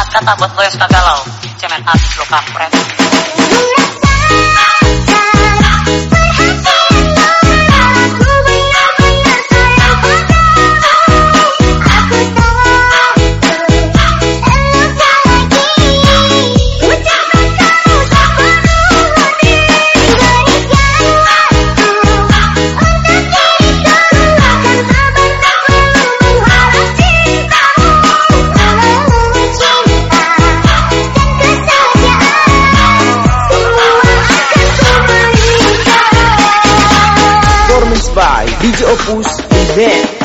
Empat kata buat lo yang suka galau. Cemen abis lo kampret by DJ Opus Event.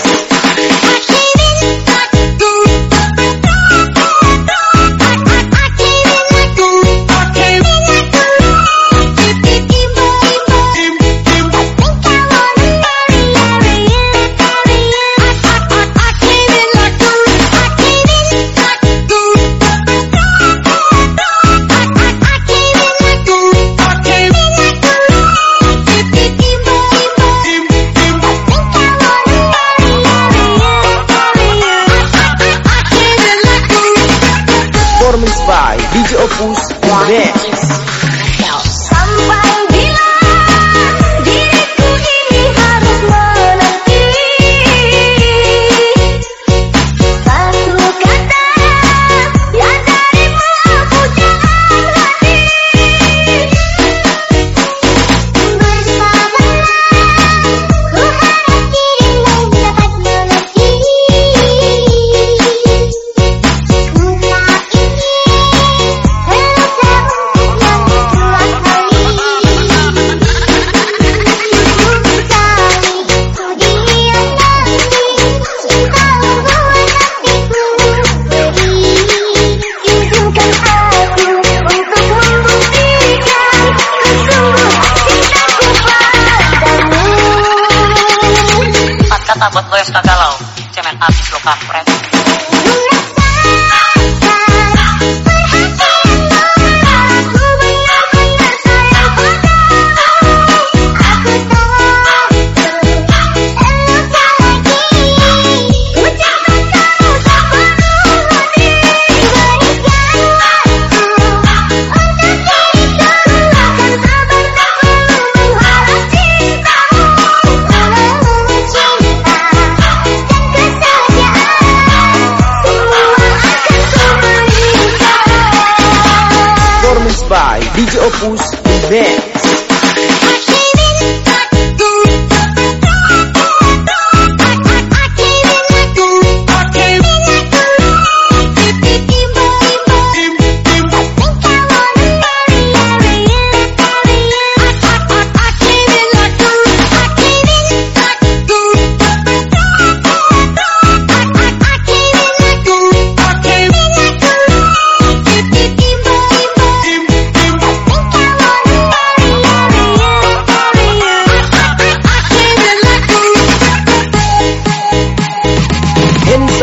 Buat lo yang suka galau Cemen abis lo kampret Opus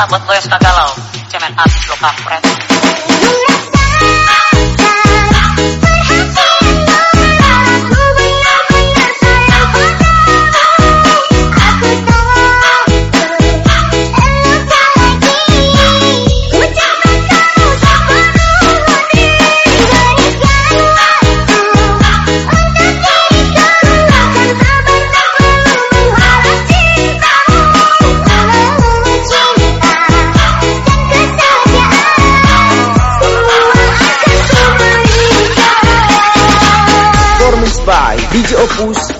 Mata buat lo yang suka galau. Cemen abis lo kampret os